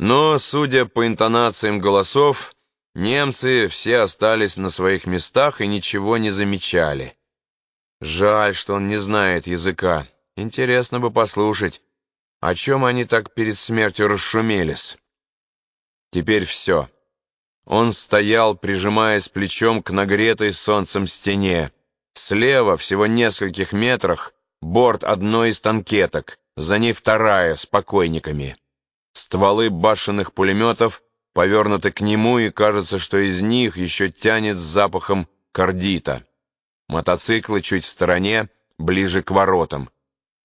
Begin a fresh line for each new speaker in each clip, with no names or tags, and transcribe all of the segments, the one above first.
Но, судя по интонациям голосов, немцы все остались на своих местах и ничего не замечали. Жаль, что он не знает языка. Интересно бы послушать, о чем они так перед смертью расшумелись. Теперь все. Он стоял, прижимаясь плечом к нагретой солнцем стене. Слева, всего нескольких метрах, борт одной из танкеток, за ней вторая с покойниками. Стволы башенных пулеметов повернуты к нему, и кажется, что из них еще тянет запахом кардита. Мотоциклы чуть в стороне, ближе к воротам.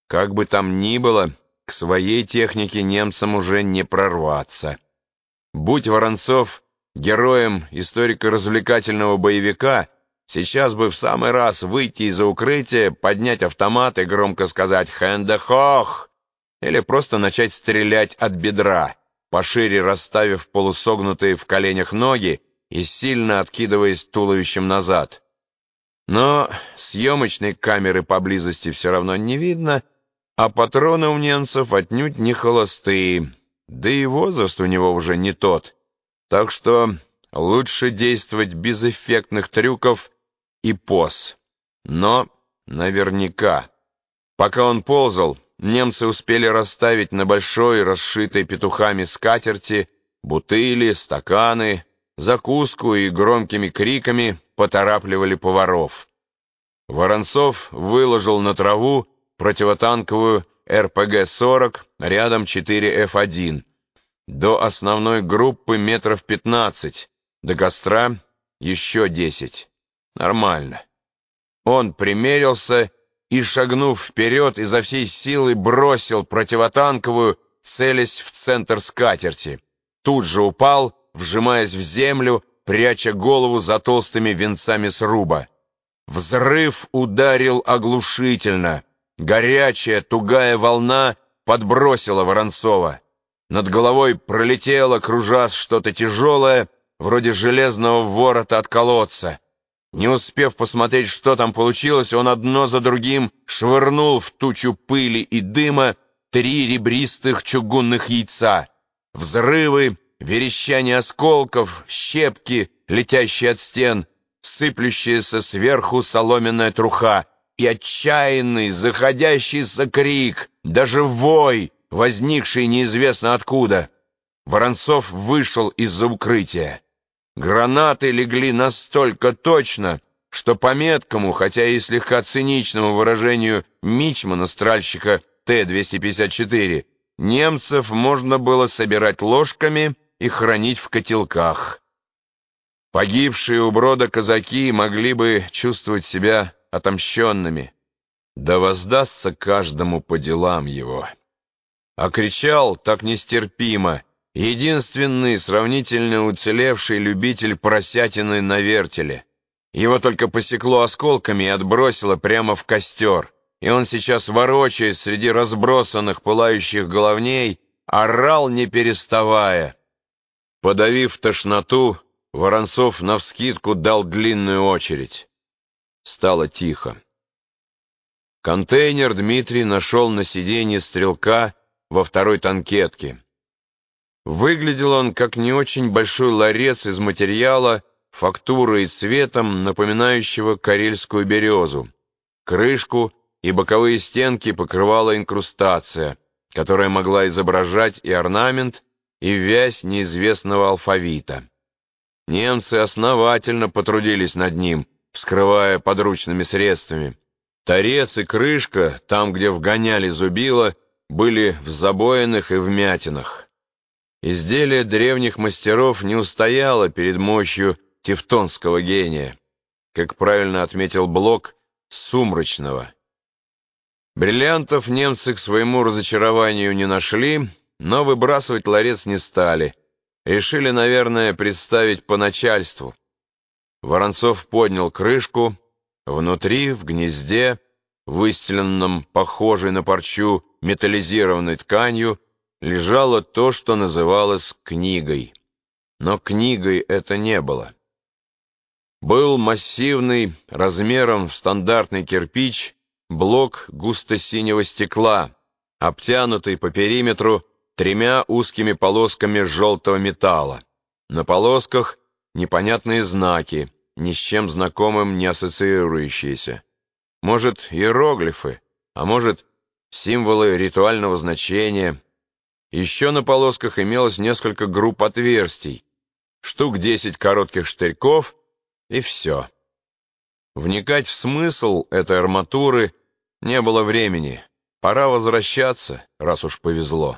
Как бы там ни было, к своей технике немцам уже не прорваться. Будь Воронцов героем историко-развлекательного боевика, сейчас бы в самый раз выйти из-за укрытия, поднять автомат и громко сказать «Хэндехох!» Или просто начать стрелять от бедра, пошире расставив полусогнутые в коленях ноги и сильно откидываясь туловищем назад. Но съемочной камеры поблизости все равно не видно, а патроны у немцев отнюдь не холостые, да и возраст у него уже не тот. Так что лучше действовать без эффектных трюков и поз. Но наверняка. Пока он ползал, немцы успели расставить на большой, расшитой петухами скатерти, бутыли, стаканы, закуску и громкими криками поторапливали поваров. Воронцов выложил на траву противотанковую РПГ-40, рядом 4Ф-1. До основной группы метров 15, до костра еще 10. Нормально. Он примерился и, шагнув вперед, изо всей силы бросил противотанковую, целясь в центр скатерти. Тут же упал, вжимаясь в землю, пряча голову за толстыми венцами сруба. Взрыв ударил оглушительно. Горячая, тугая волна подбросила Воронцова. Над головой пролетело, кружась что-то тяжелое, вроде железного ворота от колодца. Не успев посмотреть, что там получилось, он одно за другим швырнул в тучу пыли и дыма три ребристых чугунных яйца. Взрывы, верещание осколков, щепки, летящие от стен, сыплющаяся сверху соломенная труха и отчаянный, заходящийся крик, даже вой, возникший неизвестно откуда. Воронцов вышел из-за укрытия. Гранаты легли настолько точно, что по меткому, хотя и слегка циничному выражению Мичмана, стральщика Т-254, немцев можно было собирать ложками и хранить в котелках. Погибшие у брода казаки могли бы чувствовать себя отомщенными. Да воздастся каждому по делам его. А кричал так нестерпимо, Единственный сравнительно уцелевший любитель поросятины на вертеле. Его только посекло осколками и отбросило прямо в костер. И он сейчас, ворочаясь среди разбросанных пылающих головней, орал не переставая. Подавив тошноту, Воронцов навскидку дал длинную очередь. Стало тихо. Контейнер Дмитрий нашел на сиденье стрелка во второй танкетке. Выглядел он как не очень большой ларец из материала, фактурой и цветом, напоминающего карельскую березу. Крышку и боковые стенки покрывала инкрустация, которая могла изображать и орнамент, и вязь неизвестного алфавита. Немцы основательно потрудились над ним, вскрывая подручными средствами. Торец и крышка, там, где вгоняли зубило, были в забоинах и вмятинах. Изделие древних мастеров не устояло перед мощью тевтонского гения, как правильно отметил Блок, сумрачного. Бриллиантов немцы к своему разочарованию не нашли, но выбрасывать ларец не стали. Решили, наверное, представить по начальству. Воронцов поднял крышку. Внутри, в гнезде, выстеленном похожей на парчу металлизированной тканью, лежало то, что называлось книгой. Но книгой это не было. Был массивный, размером в стандартный кирпич, блок густо-синего стекла, обтянутый по периметру тремя узкими полосками желтого металла. На полосках непонятные знаки, ни с чем знакомым не ассоциирующиеся. Может, иероглифы, а может, символы ритуального значения. Еще на полосках имелось несколько групп отверстий, штук десять коротких штырьков и все. Вникать в смысл этой арматуры не было времени. Пора возвращаться, раз уж повезло.